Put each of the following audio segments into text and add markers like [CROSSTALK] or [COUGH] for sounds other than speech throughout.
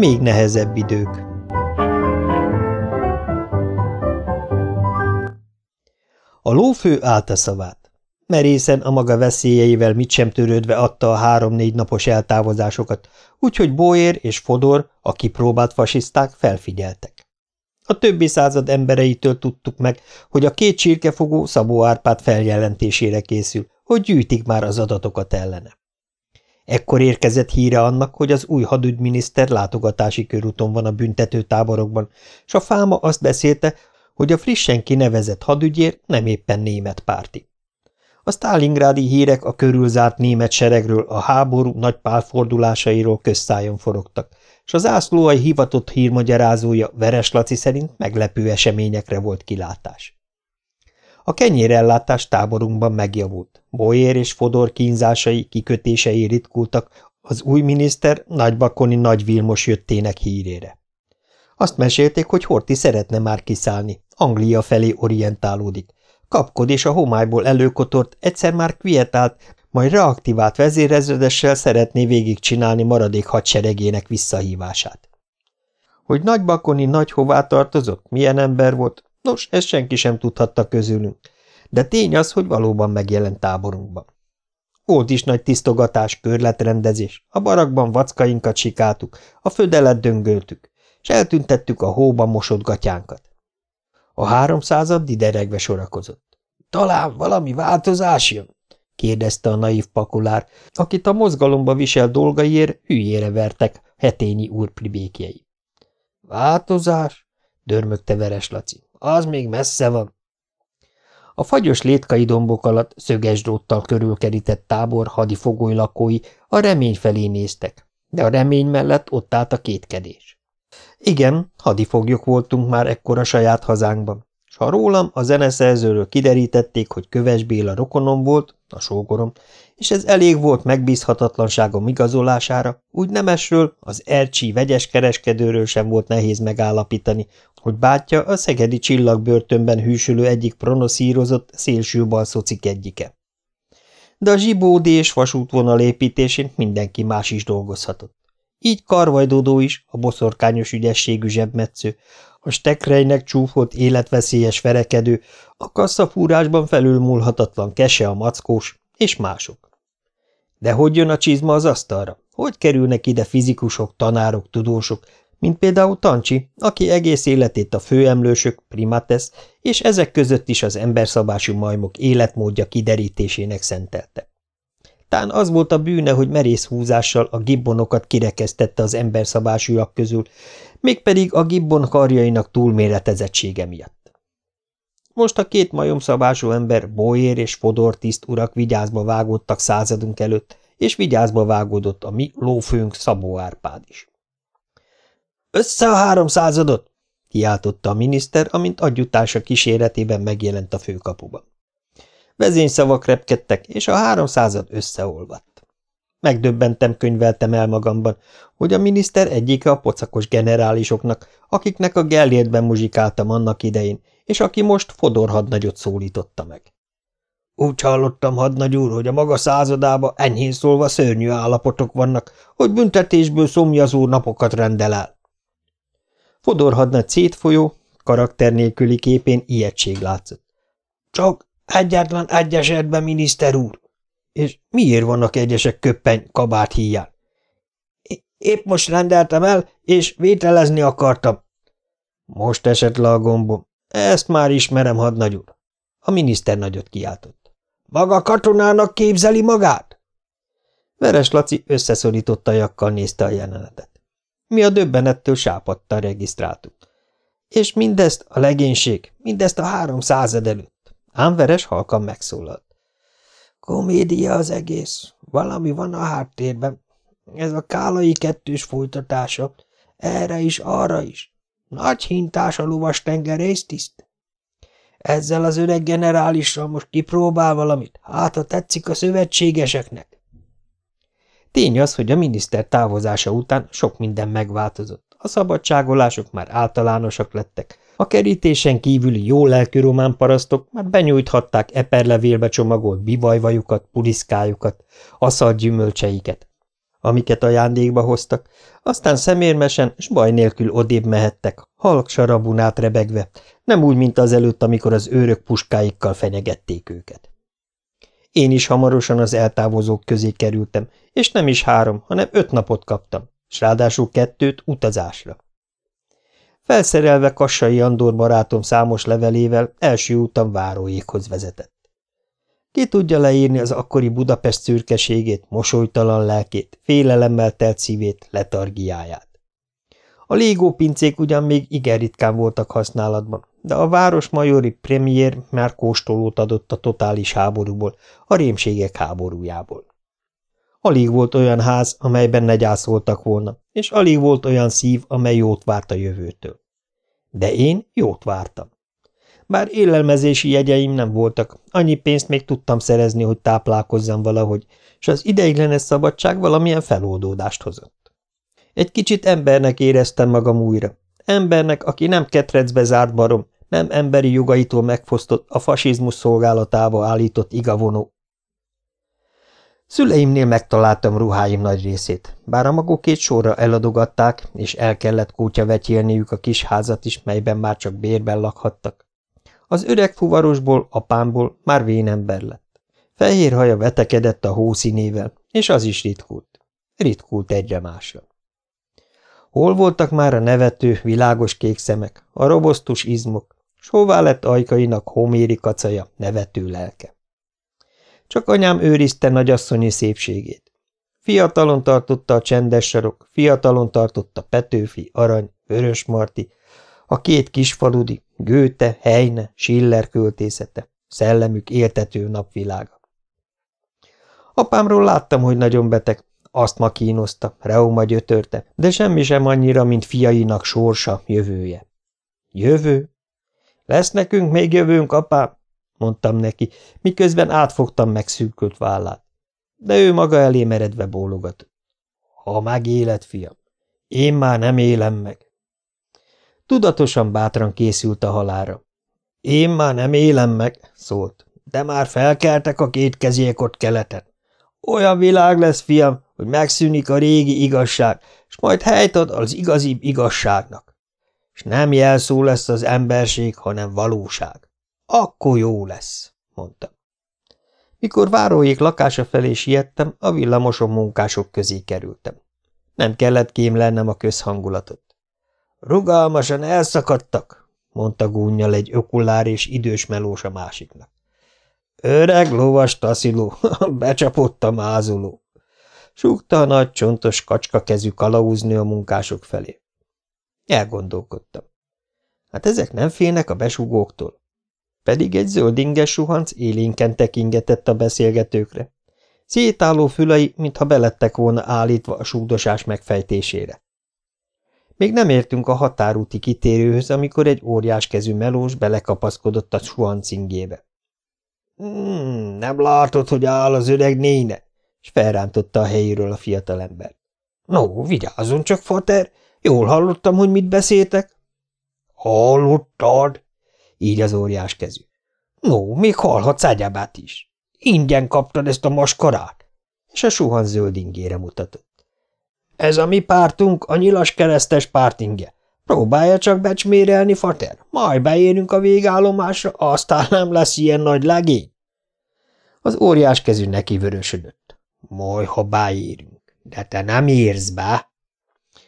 még nehezebb idők. A lófő állt a szavát. Merészen a maga veszélyeivel mit sem törődve adta a három-négy napos eltávozásokat, úgyhogy Boyer és Fodor, a kipróbált fasiszták felfigyeltek. A többi század embereitől tudtuk meg, hogy a két csirkefogó Szabó Árpád feljelentésére készül, hogy gyűjtik már az adatokat ellene. Ekkor érkezett híre annak, hogy az új hadügyminiszter látogatási körúton van a büntető táborokban, s a fáma azt beszélte, hogy a frissen kinevezett hadügyér nem éppen német párti. A sztálingrádi hírek a körülzárt német seregről, a háború nagy pálfordulásairól közszájon forogtak, és az ászlóai hivatott hírmagyarázója Veres Laci szerint meglepő eseményekre volt kilátás. A kenyérellátás táborunkban megjavult, Boyer és Fodor kínzásai, kikötései ritkultak, az új miniszter nagybakoni Nagy Vilmos jöttének hírére. Azt mesélték, hogy Horti szeretne már kiszállni, Anglia felé orientálódik. Kapkod és a homályból előkotort egyszer már kvietált, majd reaktivált vezéreződessel szeretné végigcsinálni maradék hadseregének visszahívását. Hogy nagybakoni nagy hová tartozott, milyen ember volt, nos, ezt senki sem tudhatta közülünk, de tény az, hogy valóban megjelent táborunkban. Volt is nagy tisztogatás, körletrendezés, a barakban vackainkat sikáltuk, a födelet döngöltük, és eltüntettük a hóban mosott gatyánkat. A háromszázad dideregve sorakozott. Talán valami változás jön? kérdezte a naív pakulár, akit a mozgalomba visel dolgaiért hülyére vertek hetényi úr pribékjei. Változás? dörmögte Veres Laci. Az még messze van. A fagyos létkai dombok alatt szöges dróttal körülkerített tábor hadi lakói a remény felé néztek, de a remény mellett ott állt a kétkedés. Igen, hadifoglyok voltunk már ekkor a saját hazánkban, s ha rólam a zeneszerzőről kiderítették, hogy Köves Béla rokonom volt, a sógorom, és ez elég volt megbízhatatlanságom igazolására, úgy nemesről, az Ercsi vegyes kereskedőről sem volt nehéz megállapítani, hogy bátyja a szegedi csillagbörtönben hűsülő egyik pronoszírozott szélsőbal szocik egyike. De a zsibódi és vasútvonal építésén mindenki más is dolgozhatott. Így Karvajdódó is, a boszorkányos ügyességű zsebmetsző, a stekrejnek csúfolt életveszélyes verekedő, a kasszafúrásban felülmúlhatatlan kese a mackós, és mások. De hogy jön a csizma az asztalra? Hogy kerülnek ide fizikusok, tanárok, tudósok, mint például Tancsi, aki egész életét a főemlősök, primates, és ezek között is az emberszabású majmok életmódja kiderítésének szentelte. Tán az volt a bűne, hogy merész húzással a gibbonokat kirekesztette az emberszabásúak közül, mégpedig a gibbon karjainak túlméretezettsége miatt. Most a két majomszabású ember, Boyer és Fodor tiszt urak vigyázba vágódtak századunk előtt, és vigyázba vágódott a mi lófőnk Szabó Árpád is. – Össze a háromszázadot! – kiáltotta a miniszter, amint adjutása kíséretében megjelent a főkapuban. Vezényszavak repkedtek, és a háromszázad összeolvadt. Megdöbbentem, könyveltem el magamban, hogy a miniszter egyike a pocakos generálisoknak, akiknek a Gellértben muzsikáltam annak idején, és aki most Fodor hadnagyot szólította meg. Úgy hallottam, hadnagy úr, hogy a maga századába enyhén szólva szörnyű állapotok vannak, hogy büntetésből szomjazó napokat rendel el. Fodor hadnagy szétfolyó, karakter nélküli képén ijegység látszott. Csak Egyetlen egy esetben, miniszter úr. És miért vannak egyesek köppeny kabát híján? Épp most rendeltem el, és vételezni akartam. Most esett le a gombom. Ezt már ismerem, hadnagy úr. A miniszter nagyot kiáltott. Maga katonának képzeli magát? Veres Laci összeszorított jakkal nézte a jelenetet. Mi a döbbenettől sápadtan regisztráltuk. És mindezt a legénység, mindezt a három század előtt. Ám Veres halkan megszólalt. Komédia az egész. Valami van a háttérben. Ez a kálai kettős folytatása. Erre is, arra is. Nagy hintás a lovas tengerésztiszt. Ezzel az öreg generálissal most kipróbál valamit, hát ha tetszik a szövetségeseknek. Tény az, hogy a miniszter távozása után sok minden megváltozott. A szabadságolások már általánosak lettek, a kerítésen kívüli jó lelkű román parasztok már benyújthatták eperlevélbe csomagolt bivajvajukat, puliszkájukat, aszalt gyümölcseiket. amiket ajándékba hoztak, aztán szemérmesen s baj nélkül odébb mehettek, halk sarabunát rebegve, nem úgy, mint az előtt, amikor az őrök puskáikkal fenyegették őket. Én is hamarosan az eltávozók közé kerültem, és nem is három, hanem öt napot kaptam, s ráadásul kettőt utazásra. Felszerelve Kassai Andor barátom számos levelével első útam váróékhoz vezetett. Ki tudja leírni az akkori Budapest szürkeségét, mosolytalan lelkét, félelemmel telt szívét, letargiáját. A légópincék ugyan még igen ritkán voltak használatban, de a városmajori premier már kóstolót adott a totális háborúból, a rémségek háborújából. Alig volt olyan ház, amelyben ne gyászoltak volna, és alig volt olyan szív, amely jót várt a jövőtől. De én jót vártam. Bár élelmezési jegyeim nem voltak, annyi pénzt még tudtam szerezni, hogy táplálkozzam valahogy, és az ideiglenes szabadság valamilyen feloldódást hozott. Egy kicsit embernek éreztem magam újra. Embernek, aki nem ketrecbe zárt barom, nem emberi jogaitól megfosztott, a fasizmus szolgálatába állított igavonó. Szüleimnél megtaláltam ruháim nagy részét, bár a magukét sorra eladogatták, és el kellett kótya vetyélniük a kis házat is, melyben már csak bérben lakhattak. Az öreg fuvarosból, apámból már vénember lett. Fehér haja vetekedett a hószínével, és az is ritkult. Ritkult egyre másra. Hol voltak már a nevető, világos kék szemek, a robosztus izmok, s hová lett ajkainak homéri kacaja, nevető lelke. Csak anyám őrizte nagyasszonyi szépségét. Fiatalon tartotta a csendes sarok, fiatalon tartotta Petőfi, Arany, Vörösmarty, a két kisfaludi, Gőte, Heine, Schiller költészete, szellemük éltető napvilága. Apámról láttam, hogy nagyon beteg, azt ma kínoszta, reuma gyötörte, de semmi sem annyira, mint fiainak sorsa, jövője. Jövő? Lesz nekünk még jövőnk, apám? mondtam neki, miközben átfogtam megszűkült vállát. De ő maga elé meredve bólogatott. Ha megéled, fiam, én már nem élem meg. Tudatosan bátran készült a halára. Én már nem élem meg, szólt, de már felkeltek a két kezék ott keleten. Olyan világ lesz, fiam, hogy megszűnik a régi igazság, és majd helyt ad az igazi igazságnak. És nem jelszó lesz az emberség, hanem valóság. Akkor jó lesz, mondta. Mikor váróék lakása felé siettem, a villamoson munkások közé kerültem. Nem kellett kémlennem a közhangulatot. Rugalmasan elszakadtak, mondta gúnyjal egy ökulár és idős melós a másiknak. Öreg lovas tasziló, [LAUGHS] becsapott a mázuló. Súgta a nagy csontos kacska kezű kalauzni a munkások felé. Elgondolkodtam. Hát ezek nem félnek a besugóktól. Pedig egy zöldinges suhanc élénken tekingetett a beszélgetőkre. Szétálló fülei, mintha belettek volna állítva a súgdosás megfejtésére. Még nem értünk a határúti kitérőhöz, amikor egy óriás kezű melós belekapaszkodott a suhancingébe. Hmm, nem látod, hogy áll az öreg néne? és felrántotta a helyéről a fiatalember. No, vigyázzon csak, fater, jól hallottam, hogy mit beszéltek. Hallottad? Így az óriás kezű. No, még hallhatsz ágyábát is. Ingyen kaptad ezt a maskarát? És a suhan zöld ingére mutatott. Ez a mi pártunk, a nyilas keresztes pártingje. Próbálja csak becsmérelni, fater, majd beérünk a végállomásra, aztán nem lesz ilyen nagy legény. Az óriás kezű neki vörösödött. Majd, ha beérünk, de te nem érsz be.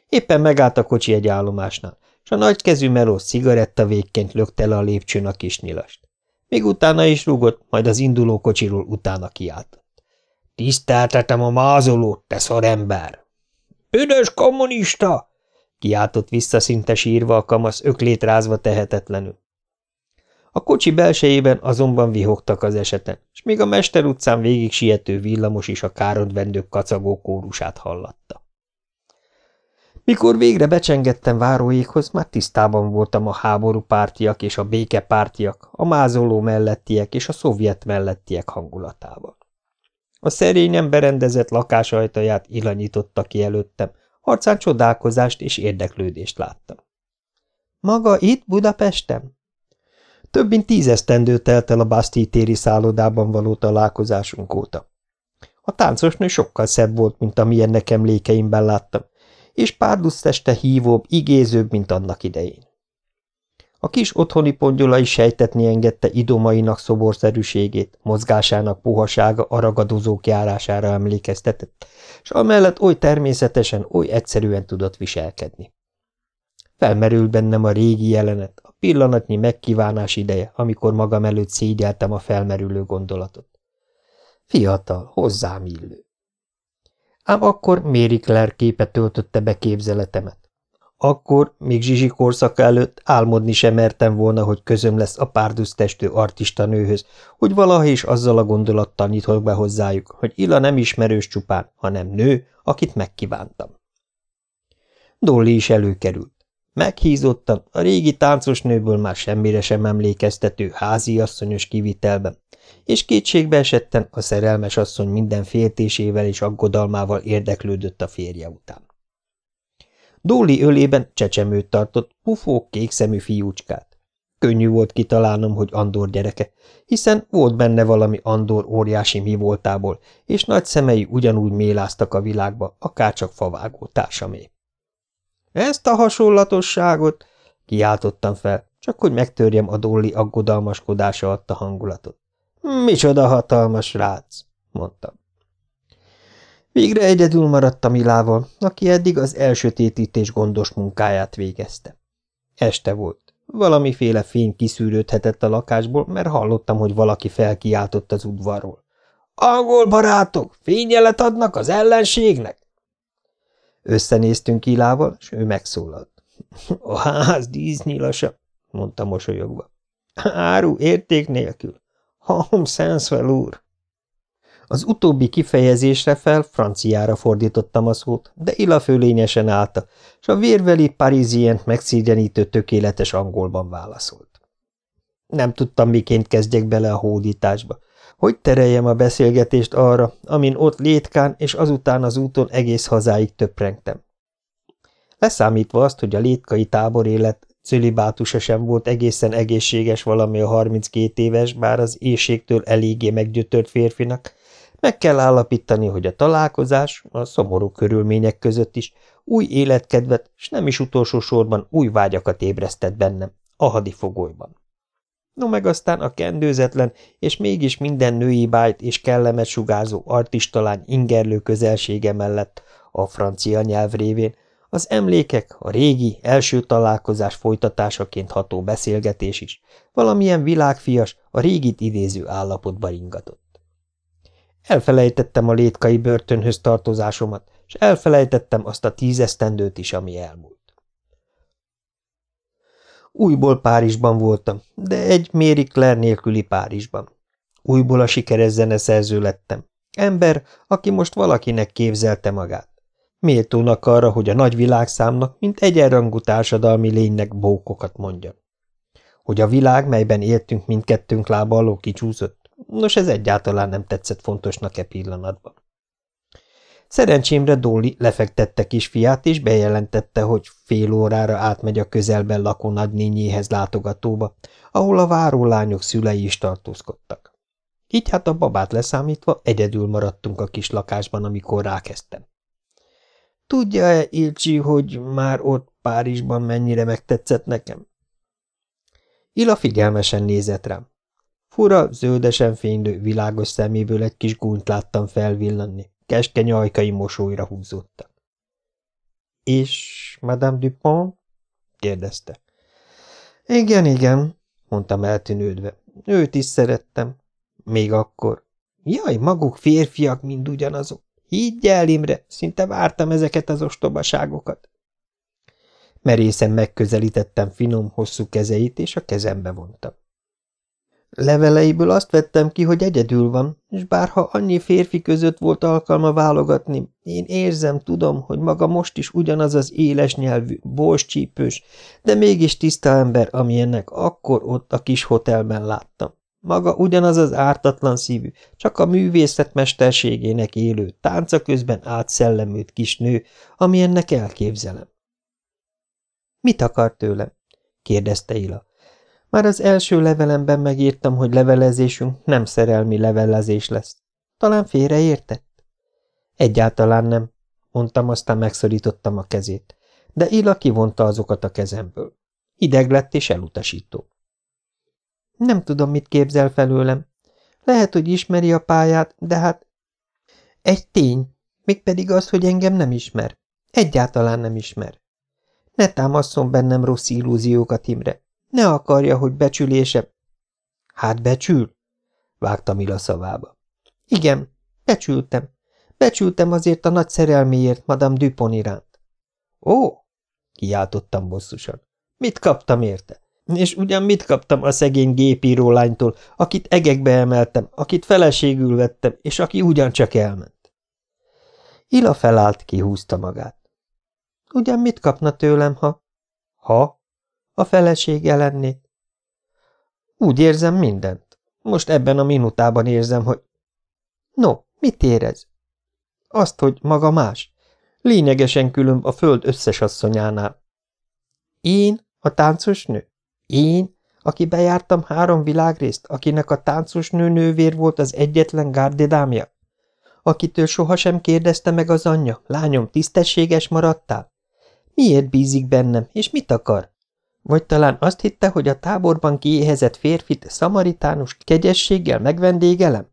Éppen megállt a kocsi egy állomásnál, és a nagy kezű melós cigaretta végként lökte le a lépcsőn a kis nyilast. Még utána is rúgott, majd az induló kocsiról utána kiáltott. Tiszteltetem a mázolót, te szarember! Üdös kommunista! kiáltott vissza szinte sírva a kamasz, öklét rázva tehetetlenül. A kocsi belsejében azonban vihogtak az eseten, és még a Mester utcán végig siető villamos is a károdvendők kacagó kórusát hallatta. Mikor végre becsengettem váróékhoz, már tisztában voltam a háború pártiak és a békepártiak, a mázoló mellettiek és a szovjet mellettiek hangulatával. A szerényen berendezett lakás ajtaját illanyította ki előttem, arcán csodálkozást és érdeklődést láttam. – Maga itt Budapesten? Több mint tízesztendő telt el a Baszti téri szállodában való találkozásunk óta. A táncosnő sokkal szebb volt, mint amilyennek emlékeimben láttam, és párdusz teste hívóbb, igézőbb, mint annak idején. A kis otthoni pongyolai sejtetni engedte idomainak szoborszerűségét, mozgásának puhasága a ragadozók járására emlékeztetett, és amellett oly természetesen, oly egyszerűen tudott viselkedni. Felmerült bennem a régi jelenet, a pillanatnyi megkívánás ideje, amikor magam előtt szégyeltem a felmerülő gondolatot. Fiatal, hozzám illő. Ám akkor Mary Claire képe töltötte be képzeletemet. Akkor, még Zsizsi korszaka előtt álmodni sem mertem volna, hogy közöm lesz a párdusztestő artista nőhöz, hogy valaha is azzal a gondolattal nyitok be hozzájuk, hogy Ila nem ismerős csupán, hanem nő, akit megkívántam. Dolly is előkerült. Meghízottan, a régi táncosnőből már semmire sem emlékeztető háziasszonyos kivitelben, és kétségbe esetten a szerelmes asszony minden féltésével és aggodalmával érdeklődött a férje után. Dóli ölében csecsemőt tartott, pufó, kékszemű fiúcskát. Könnyű volt kitalálnom, hogy Andor gyereke, hiszen volt benne valami Andor óriási mi voltából, és nagy szemei ugyanúgy méláztak a világba, akárcsak favágó társamé. Ezt a hasonlatosságot, kiáltottam fel, csak hogy megtörjem a Dolly aggodalmaskodása adta hangulatot. Micsoda hatalmas rác, mondtam. Végre egyedül maradtam Ilával, aki eddig az elsötétítés gondos munkáját végezte. Este volt. Valamiféle fény kiszűrődhetett a lakásból, mert hallottam, hogy valaki felkiáltott az udvarról. – Angol barátok, fényjelet adnak az ellenségnek? Összenéztünk Ilával, és ő megszólalt. [LAUGHS] – A ház dísznyilaσα, mondta mosolyogva. – Áru érték nélkül. Home Senswell úr. Az utóbbi kifejezésre fel franciára fordítottam a szót, de Ila fölényesen állta, és a vérveli parizient megszégyenítő tökéletes angolban válaszolt. Nem tudtam, miként kezdjek bele a hódításba. Hogy tereljem a beszélgetést arra, amin ott létkán és azután az úton egész hazáig töprengtem. Leszámítva azt, hogy a létkai tábor élet cölibátusa sem volt egészen egészséges valami a 32 éves, bár az éjségtől eléggé meggyötört férfinak, meg kell állapítani, hogy a találkozás, a szomorú körülmények között is új életkedvet, s nem is utolsó sorban új vágyakat ébresztett bennem, a hadifogolyban. No meg aztán a kendőzetlen, és mégis minden női bájt és kellemet sugázó artistalány ingerlő közelsége mellett a francia nyelv révén az emlékek, a régi, első találkozás folytatásaként ható beszélgetés is, valamilyen világfias, a régit idéző állapotba ingatott. Elfelejtettem a létkai börtönhöz tartozásomat, és elfelejtettem azt a tízesztendőt is, ami elmúlt. Újból Párizsban voltam, de egy Mary Claire nélküli Párizsban. Újból a sikeres zeneszerző lettem. Ember, aki most valakinek képzelte magát. Méltónak arra, hogy a nagy világszámnak, mint egyenrangú társadalmi lénynek bókokat mondja. Hogy a világ, melyben éltünk mindkettőnk lába alól kicsúszott, Nos, ez egyáltalán nem tetszett fontosnak e pillanatban. Szerencsémre Dolly lefektette kisfiát, és bejelentette, hogy fél órára átmegy a közelben lakó nagynényéhez látogatóba, ahol a várólányok szülei is tartózkodtak. Így hát a babát leszámítva egyedül maradtunk a kis lakásban, amikor rákezdtem. Tudja-e, Ilcsi, hogy már ott Párizsban mennyire megtetszett nekem? Ila figyelmesen nézett rám. Fura, zöldesen fénylő, világos szeméből egy kis gúnyt láttam felvillanni, keskeny ajkai mosolyra húzódtak. – És Madame Dupont? – kérdezte. – Igen, igen – mondtam eltűnődve. – Őt is szerettem. Még akkor. Jaj, maguk férfiak mind ugyanazok. Higgy el, Imre, szinte vártam ezeket az ostobaságokat. Merészen megközelítettem finom, hosszú kezeit, és a kezembe vontam. Leveleiből azt vettem ki, hogy egyedül van, és bárha annyi férfi között volt alkalma válogatni, én érzem, tudom, hogy maga most is ugyanaz az éles nyelvű, csípős, de mégis tiszta ember, amilyennek akkor ott a kis hotelben láttam. Maga ugyanaz az ártatlan szívű, csak a művészet mesterségének élő, tánca közben átszellemült kis nő, amilyennek elképzelem. – Mit akar tőlem? – kérdezte Ila. Már az első levelemben megírtam, hogy levelezésünk nem szerelmi levelezés lesz. Talán félreértett? Egyáltalán nem, mondtam, aztán megszorítottam a kezét, de Ila kivonta azokat a kezemből. Ideg lett és elutasító. Nem tudom, mit képzel felőlem. Lehet, hogy ismeri a pályát, de hát... Egy tény, mégpedig az, hogy engem nem ismer. Egyáltalán nem ismer. Ne támasszon bennem rossz illúziókat, Imre. Ne akarja, hogy becsülése... Hát becsül? Vágtam Ila szavába. Igen, becsültem. Becsültem azért a nagy szerelméért Madame Dupont iránt. Ó, kiáltottam bosszusan. Mit kaptam érte? És ugyan mit kaptam a szegény gépíró lánytól, akit egekbe emeltem, akit feleségül vettem, és aki ugyancsak elment? Ila felállt, kihúzta magát. Ugyan mit kapna tőlem, ha? Ha? A felesége lennék? Úgy érzem mindent. Most ebben a minutában érzem, hogy... No, mit érez? Azt, hogy maga más. Lényegesen különb a föld összes asszonyánál. Én, a táncos nő? Én, aki bejártam három világrészt, akinek a táncos nő nővér volt az egyetlen gárdedámja? Akitől sohasem kérdezte meg az anyja, lányom, tisztességes maradtál? Miért bízik bennem, és mit akar? Vagy talán azt hitte, hogy a táborban kiéhezett férfit szamaritánus kegyességgel megvendégelem?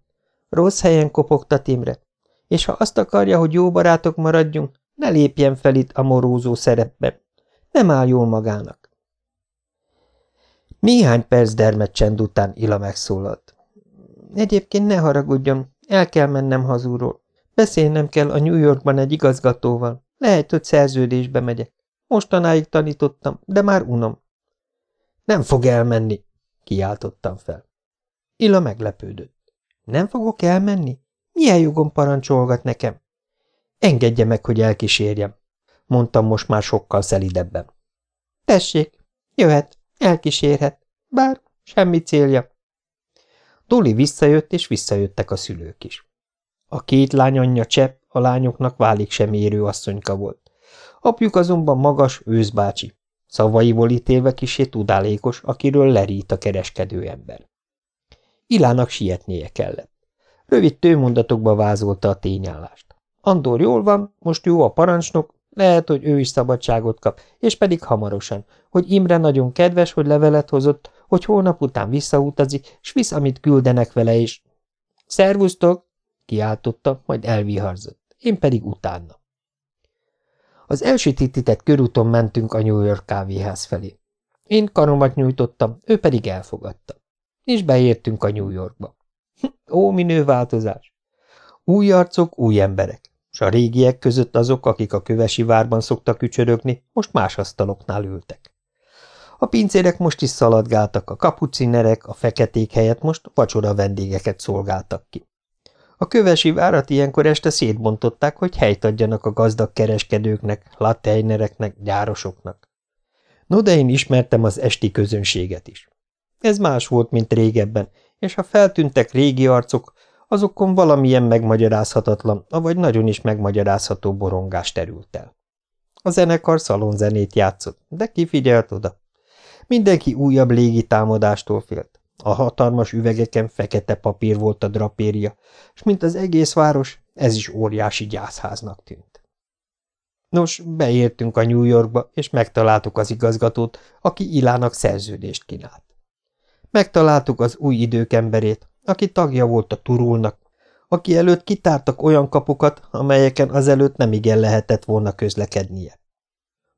Rossz helyen kopogtat Imre, és ha azt akarja, hogy jó barátok maradjunk, ne lépjen fel itt amorózó szerepbe. Nem áll jól magának. Néhány perc dermed csend után Ila megszólalt. Egyébként ne haragudjon, el kell mennem hazúról. Beszélnem kell a New Yorkban egy igazgatóval. Lehet, hogy szerződésbe megyek. Mostanáig tanítottam, de már unom. Nem fog elmenni, kiáltottam fel. Ila meglepődött. Nem fogok elmenni? Milyen jogom parancsolgat nekem? Engedje meg, hogy elkísérjem, mondtam most már sokkal szelidebben. Tessék, jöhet, elkísérhet, bár semmi célja. Doli visszajött, és visszajöttek a szülők is. A két lány anyja csepp, a lányoknak válik sem érő asszonyka volt. Apjuk azonban magas, őszbácsi, szavaiból ítélve kisé tudálékos, akiről lerít a kereskedő ember. Ilának sietnie kellett. Rövid tőmondatokba vázolta a tényállást. Andor jól van, most jó a parancsnok, lehet, hogy ő is szabadságot kap, és pedig hamarosan, hogy Imre nagyon kedves, hogy levelet hozott, hogy hónap után visszautazik, s visz, amit küldenek vele is. Szervusztok! kiáltotta, majd elviharzott, én pedig utána. Az elsütítített körúton mentünk a New York kávéház felé. Én karomat nyújtottam, ő pedig elfogadta. És beértünk a New Yorkba. Ó, minő változás! Új arcok, új emberek, s a régiek között azok, akik a kövesi várban szoktak ücsörögni, most más asztaloknál ültek. A pincérek most is szaladgáltak, a kapucinerek, a feketék helyett most vacsora vendégeket szolgáltak ki. A kövesi várat ilyenkor este szétbontották, hogy helyt adjanak a gazdag kereskedőknek, lateinereknek, gyárosoknak. No, de én ismertem az esti közönséget is. Ez más volt, mint régebben, és ha feltűntek régi arcok, azokon valamilyen megmagyarázhatatlan, avagy nagyon is megmagyarázható borongás terült el. A zenekar szalonzenét játszott, de ki figyelt oda? Mindenki újabb légitámadástól félt. A hatalmas üvegeken fekete papír volt a drapéria, és mint az egész város, ez is óriási gyászháznak tűnt. Nos, beértünk a New Yorkba, és megtaláltuk az igazgatót, aki Ilának szerződést kínált. Megtaláltuk az új idők emberét, aki tagja volt a turulnak, aki előtt kitártak olyan kapukat, amelyeken azelőtt nem igen lehetett volna közlekednie.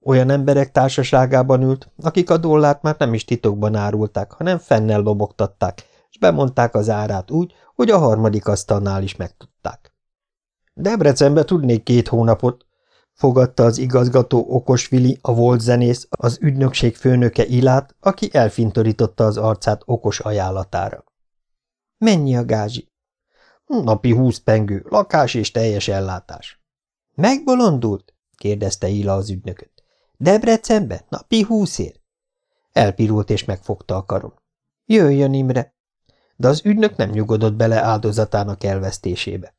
Olyan emberek társaságában ült, akik a dollárt már nem is titokban árulták, hanem fennel lobogtatták, és bemondták az árát úgy, hogy a harmadik asztalnál is megtudták. Debrecenbe tudnék két hónapot, fogadta az igazgató Okosvili, a volt zenész, az ügynökség főnöke Ilát, aki elfintorította az arcát okos ajánlatára. Mennyi a gázsi? Napi húsz pengő, lakás és teljes ellátás. Megbolondult? kérdezte Ila az ügynököt. Debrecenbe? Napi húszért? Elpirult és megfogta a karom. Jöjjön, Imre! De az ügynök nem nyugodott bele áldozatának elvesztésébe.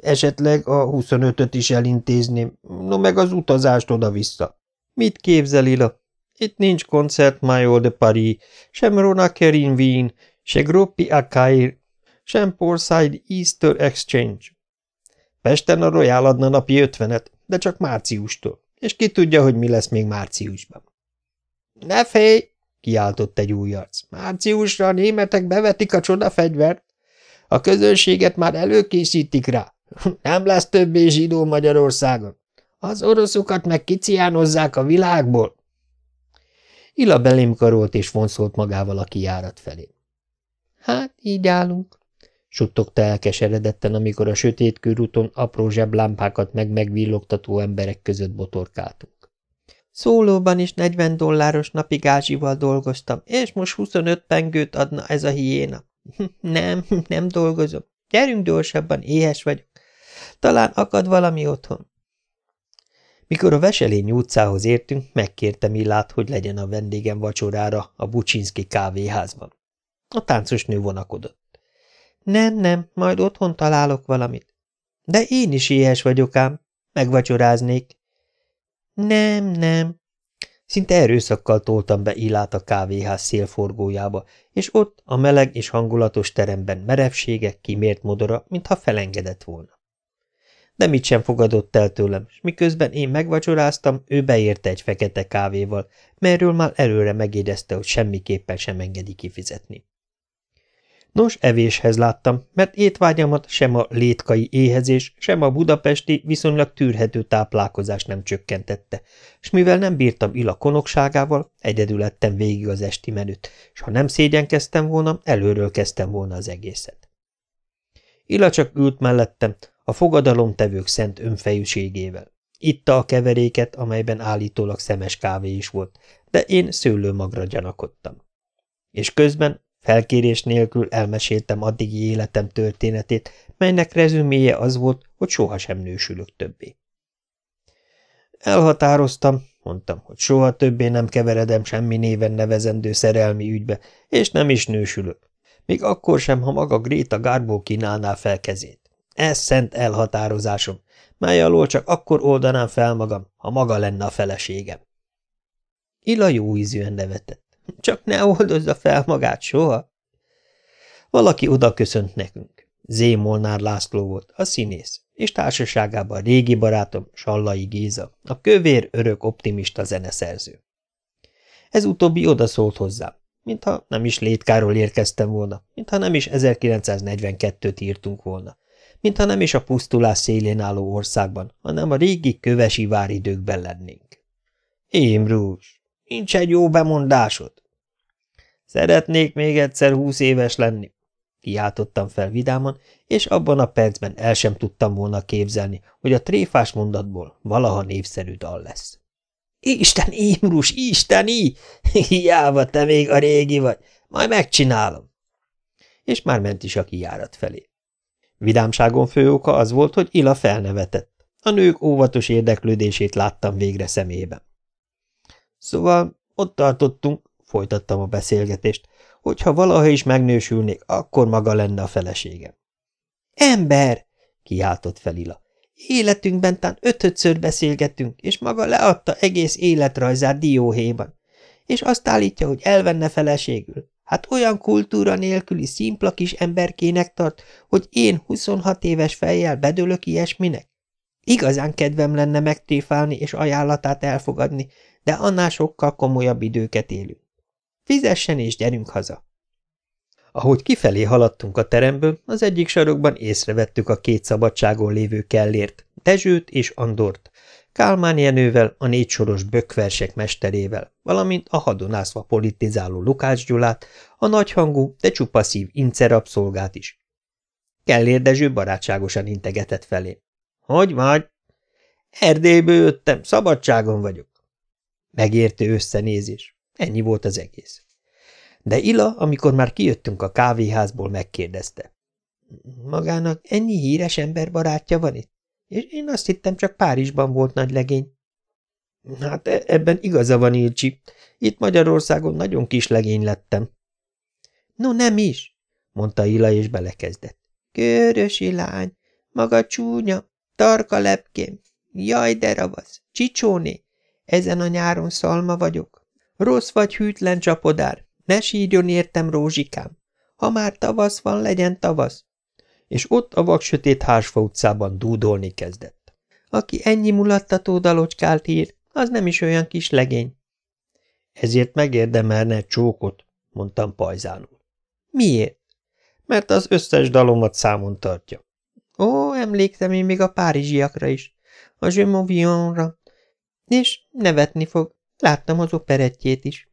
Esetleg a 25-öt is elintézném, no meg az utazást oda-vissza. Mit képzel, Ila? Itt nincs koncert Major de Paris, sem Ronakerin Wien, se Groppi Akair, sem Porside Easter Exchange. Pesten a Royal adna napi ötvenet, de csak márciustól, és ki tudja, hogy mi lesz még márciusban. – Ne félj! – kiáltott egy új arc. – Márciusra a németek bevetik a csodafegyvert. A közönséget már előkészítik rá. [LAUGHS] Nem lesz többé zsidó Magyarországon. Az oroszokat meg kiciánozzák a világból. Ila belém karolt és vonszolt magával a kijárat felé. Hát, így állunk, suttogta elkeseredetten, amikor a sötét körúton apró zseblámpákat meg megvillogtató emberek között botorkáltunk. Szólóban is 40 dolláros napi gázsival dolgoztam, és most 25 pengőt adna ez a hiéna. [LAUGHS] Nem, nem dolgozom. Gyerünk gyorsabban, éhes vagyok. Talán akad valami otthon. Mikor a Veselény utcához értünk, megkértem Illát, hogy legyen a vendégem vacsorára a Bucsinski kávéházban. A táncos nő vonakodott. Nem, nem, majd otthon találok valamit. De én is éhes vagyok ám. Megvacsoráznék. Nem, nem. Szinte erőszakkal toltam be Ilát a kávéház szélforgójába, és ott, a meleg és hangulatos teremben merevsége, kimért modora, mintha felengedett volna de mit sem fogadott el tőlem, és miközben én megvacsoráztam, ő beérte egy fekete kávéval, merről már előre megérdezte, hogy semmiképpen sem engedi kifizetni. Nos, evéshez láttam, mert étvágyamat sem a létkai éhezés, sem a budapesti viszonylag tűrhető táplálkozás nem csökkentette, és mivel nem bírtam Ila konokságával, egyedül ettem végig az esti menüt, és ha nem szégyenkeztem volna, előről kezdtem volna az egészet. Ila csak ült mellettem, a fogadalomtevők szent önfejűségével. Itta a keveréket, amelyben állítólag szemes kávé is volt, de én szőlőmagra gyanakodtam. És közben felkérés nélkül elmeséltem addigi életem történetét, melynek rezüméje az volt, hogy sohasem nősülök többé. Elhatároztam, mondtam, hogy soha többé nem keveredem semmi néven nevezendő szerelmi ügybe, és nem is nősülök. Még akkor sem, ha maga Gréta Garbo kínálná fel kezét. Ez szent elhatározásom, mely alól csak akkor oldanám fel magam, ha maga lenne a feleségem. Ila jó ízűen nevetett. Csak ne oldozza fel magát soha. Valaki oda köszönt nekünk. Zé Molnár László volt, a színész, és társaságában régi barátom Sallai Géza, a kövér örök optimista zeneszerző. Ez utóbbi odaszólt hozzám, mintha nem is létkáról érkeztem volna, mintha nem is 1942-t írtunk volna, mintha nem is a pusztulás szélén álló országban, hanem a régi kövesi váridőkben lennénk. Imrús, nincs egy jó bemondásod? Szeretnék még egyszer húsz éves lenni, kiáltottam fel vidáman, és abban a percben el sem tudtam volna képzelni, hogy a tréfás mondatból valaha népszerű dal lesz. Isten Imrus, Isteni! Hiába te még a régi vagy, majd megcsinálom. És már ment is a kijárat felé. Vidámságon fő oka az volt, hogy Ila felnevetett. A nők óvatos érdeklődését láttam végre szemében. Szóval ott tartottunk, folytattam a beszélgetést, hogyha valaha is megnősülnék, akkor maga lenne a feleségem. Ember! kiáltott fel Ila. Életünkben tán ötödször beszélgettünk, és maga leadta egész életrajzát dióhéjban, és azt állítja, hogy elvenne feleségül. Hát olyan kultúra nélküli szimpla kis emberkének tart, hogy én 26 éves fejjel bedőlök ilyesminek? Igazán kedvem lenne megtréfálni és ajánlatát elfogadni, de annál sokkal komolyabb időket élünk. Fizessen és gyerünk haza! Ahogy kifelé haladtunk a teremből, az egyik sarokban észrevettük a két szabadságon lévő kellért, Dezsőt és Andort, Kálmán Jenővel, a négy soros bökversek mesterével, valamint a hadonászva politizáló Lukács Gyulát, a nagyhangú, de csupaszív incerabszolgát is. Kellér Dezső barátságosan integetett felé. – Hogy vagy? – Erdélyből jöttem, szabadságon vagyok. Megértő összenézés. Ennyi volt az egész. De Ila, amikor már kijöttünk a kávéházból, megkérdezte. – Magának ennyi híres ember barátja van itt? És én azt hittem, csak Párizsban volt nagy legény. Hát e- ebben igaza van, Ilcsi. Itt Magyarországon nagyon kis legény lettem. No, nem is, mondta Ila, és belekezdett. Körösi lány, maga csúnya, tarka lepkém, jaj, de ravasz, csicsóné, ezen a nyáron szalma vagyok. Rossz vagy hűtlen csapodár, ne sírjon értem, rózsikám. Ha már tavasz van, legyen tavasz. és ott a vaksötét Hársfa utcában dúdolni kezdett. Aki ennyi mulattató dalocskált ír, az nem is olyan kis legény. Ezért megérdemelne egy csókot, mondtam pajzánul. Miért? Mert az összes dalomat számon tartja. Ó, emlékszem én még a párizsiakra is, a Je m'avion-ra, és nevetni fog. Láttam az operettjét is.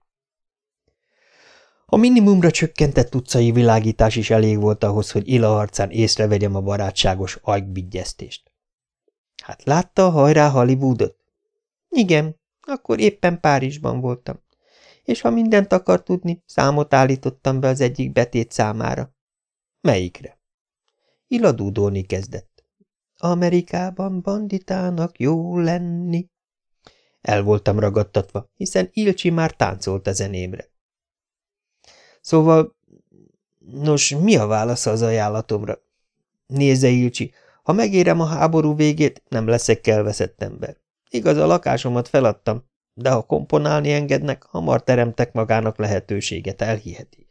A minimumra csökkentett utcai világítás is elég volt ahhoz, hogy Ila arcán észrevegyem a barátságos ajkbigyeztést. Hát látta a hajrá Hollywoodot? Igen, akkor éppen Párizsban voltam. És ha mindent akar tudni, számot állítottam be az egyik betét számára. Melyikre? Ila dúdolni kezdett. Amerikában banditának jó lenni. El voltam ragadtatva, hiszen Ilcsi már táncolt a zenémre. Szóval, nos, mi a válasz az ajánlatomra? Nézze, Ilcsi, ha megérem a háború végét, nem leszek kelveszett ember. Igaz, a lakásomat feladtam, de ha komponálni engednek, hamar teremtek magának lehetőséget, elhiheti.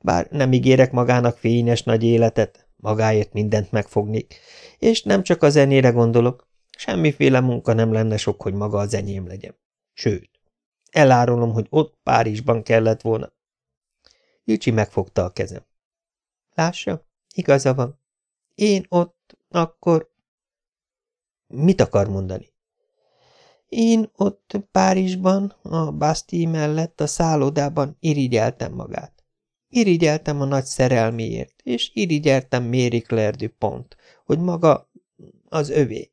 Bár nem ígérek magának fényes nagy életet, magáért mindent megfognék, és nem csak a zenére gondolok, semmiféle munka nem lenne sok, hogy maga a zenyém legyen. Sőt, elárulom, hogy ott Párizsban kellett volna. Jücsi megfogta a kezem. Lássa, igaza van. Én ott, akkor... Mit akar mondani? Én ott Párizsban, a Bastille mellett a szállodában irigyeltem magát. Irigyeltem a nagy szerelmiért, és irigyeltem Mary Claire Dupont, hogy maga az övé.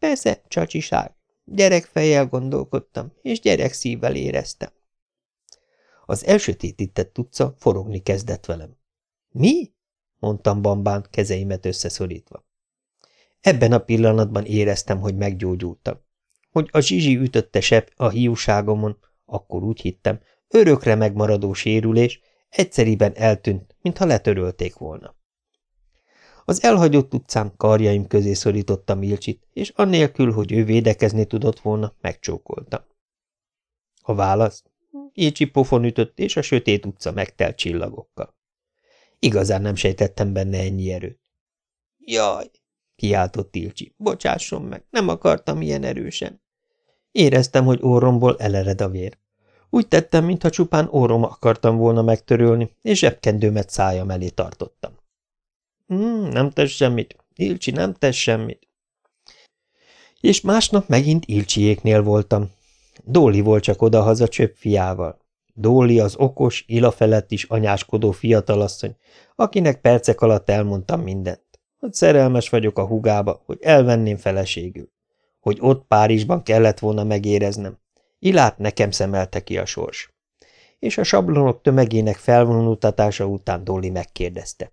Persze, csacsiság. Gyerekfejjel gondolkodtam, és gyerek szívvel éreztem. Az elsötétített utca forogni kezdett velem. Mi? mondtam bambán, kezeimet összeszorítva. Ebben a pillanatban éreztem, hogy meggyógyultam. Hogy a zsizsi ütötte sepp a hiúságomon, akkor úgy hittem, örökre megmaradó sérülés, egyszeriben eltűnt, mintha letörölték volna. Az elhagyott utcán karjaim közé szorítottam Ilcsit, és annélkül, hogy ő védekezni tudott volna, megcsókoltam. A válasz? Ilcsi pofon ütött, és a sötét utca megtelt csillagokkal. Igazán nem sejtettem benne ennyi erőt. Jaj, kiáltott Ilcsi, bocsásson meg, nem akartam ilyen erősen. Éreztem, hogy orromból elered a vér. Úgy tettem, mintha csupán orrom akartam volna megtörölni, és zsebkendőmet szájam elé tartottam. Hmm, nem tesz semmit, Ilcsi, nem tesz semmit. És másnap megint Ilcsiéknél voltam. Dóli volt csak odahaza csöpp fiával. Dóli az okos, ila felett is anyáskodó fiatalasszony, akinek percek alatt elmondtam mindent. Hogy szerelmes vagyok a hugába, hogy elvenném feleségül. Hogy ott Párizsban kellett volna megéreznem. Ilát nekem szemelte ki a sors. És a sablonok tömegének felvonultatása után Dóli megkérdezte.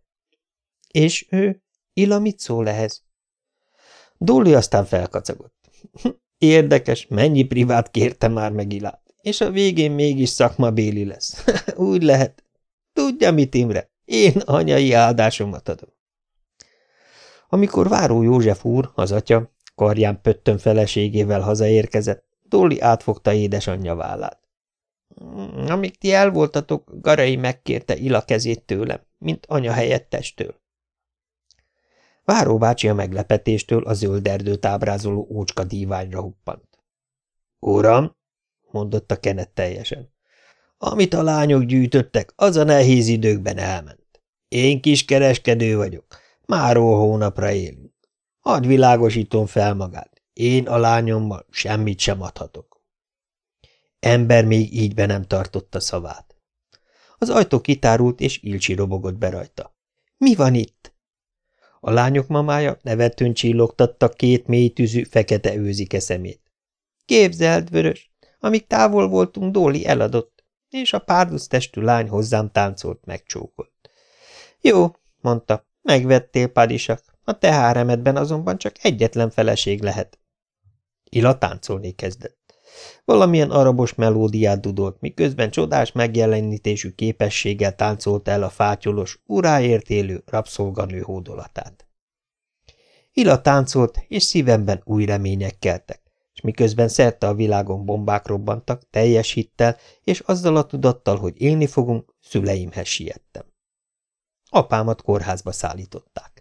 És ő? Ila mit szól ehhez? Dóli aztán felkacagott. [LAUGHS] Érdekes, mennyi privát kérte már meg Ilát, és a végén mégis szakmabéli lesz. [LAUGHS] Úgy lehet. Tudja mit, Imre? Én anyai áldásomat adom. Amikor Váró József úr, az atya, karján pöttön feleségével hazaérkezett, Dóli átfogta édesanyja vállát. Amíg ti elvoltatok, Garai megkérte Ila kezét tőlem, mint anya helyettestől. Váró bácsi a meglepetéstől a zöld erdőt ábrázoló ócska díványra huppant. – Uram! – mondotta Kenet teljesen. – Amit a lányok gyűjtöttek, az a nehéz időkben elment. Én kis kereskedő vagyok, máró hónapra élünk. Hadd világosítom fel magát, én a lányommal semmit sem adhatok. Ember még így be nem tartotta szavát. Az ajtó kitárult, és Ilcsi robogott be rajta. – Mi van itt? A lányok mamája nevetőn csillogtatta két mélytűzű, fekete őzike szemét. Képzeld, vörös, amíg távol voltunk, Dóli eladott, és a párduc testű lány hozzám táncolt, megcsókolt. Jó, mondta, megvettél, padisak, a te háremedben azonban csak egyetlen feleség lehet. Ila táncolni kezdett. Valamilyen arabos melódiát dudolt, miközben csodás megjelenítésű képességgel táncolt el a fátyolos, uráért élő rabszolganő hódolatát. Ila táncolt, és szívemben új remények keltek, és miközben szerte a világon bombák robbantak, teljes hittel, és azzal a tudattal, hogy élni fogunk, szüleimhez siettem. Apámat kórházba szállították.